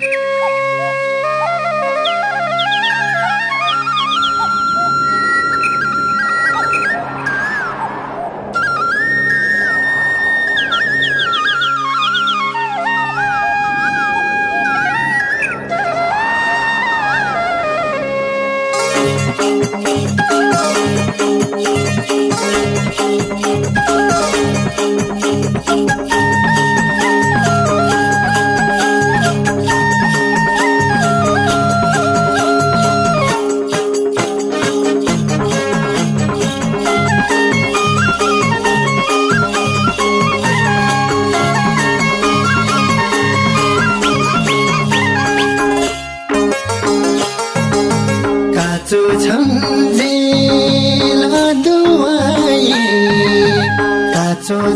Thank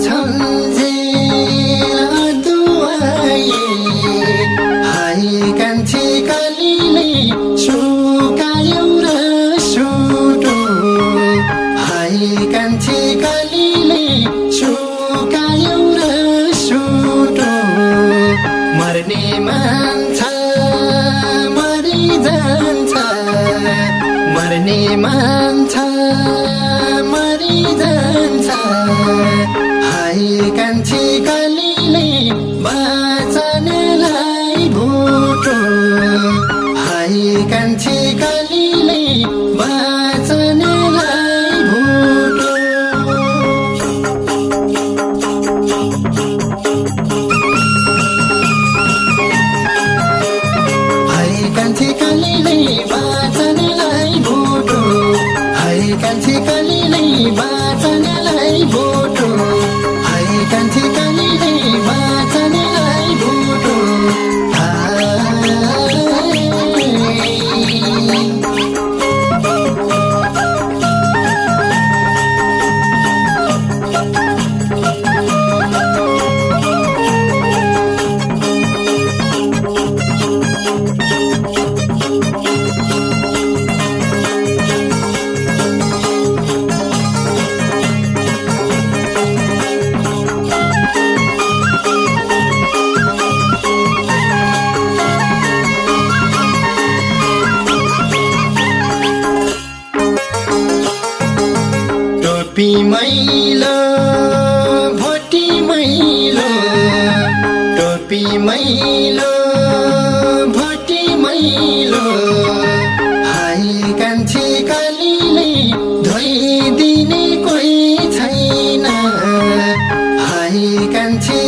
Time. Bye. टोपी मैलो भोटी मैलो टोपी मैलो Bhoti मैलो। High कान्छी कालीले धोइदिने कोही छैन। हाई कान्छी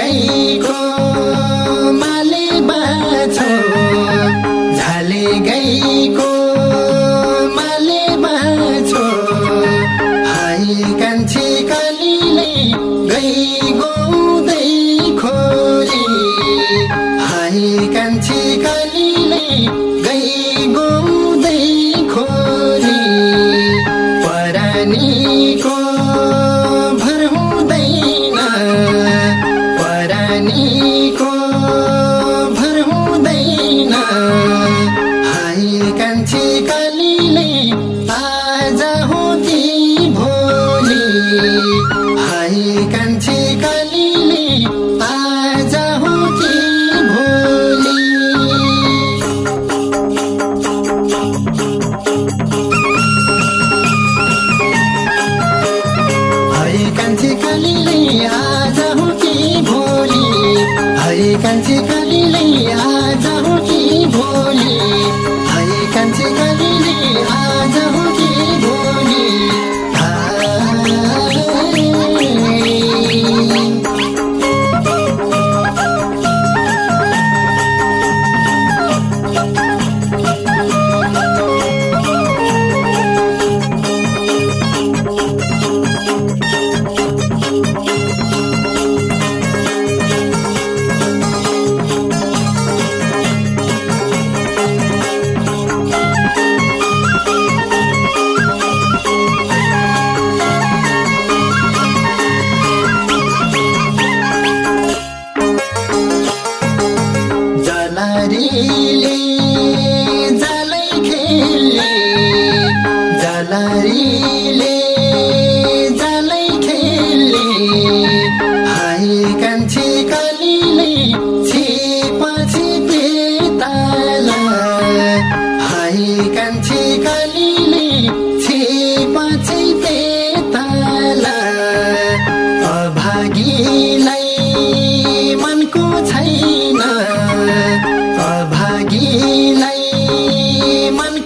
गाईको माले बाछो झाले गाईको माले बाछो हाई कान्छी कालीले गई गाउँदै खोरी हाई कान्छी कालीले 感激卡里里呀、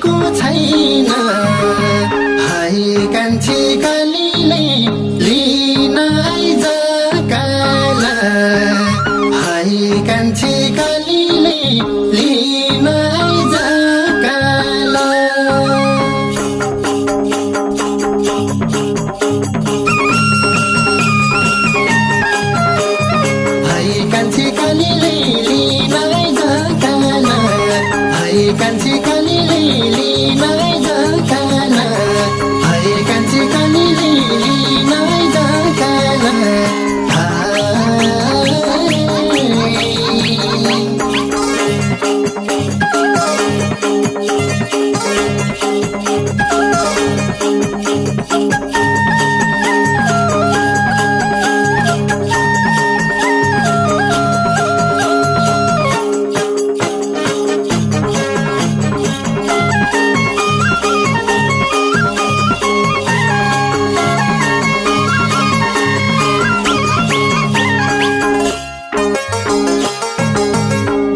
छैन। है कान्छी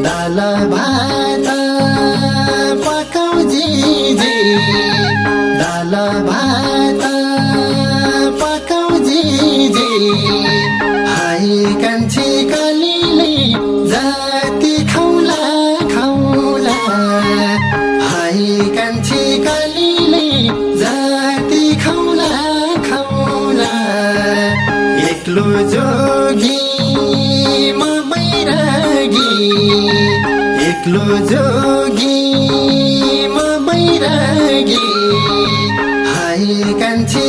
दाल भात पकाउजी। जी दाल भात पकाउजी। जी हाई कान्छी जोगी म बैरागी। हाई कान्छी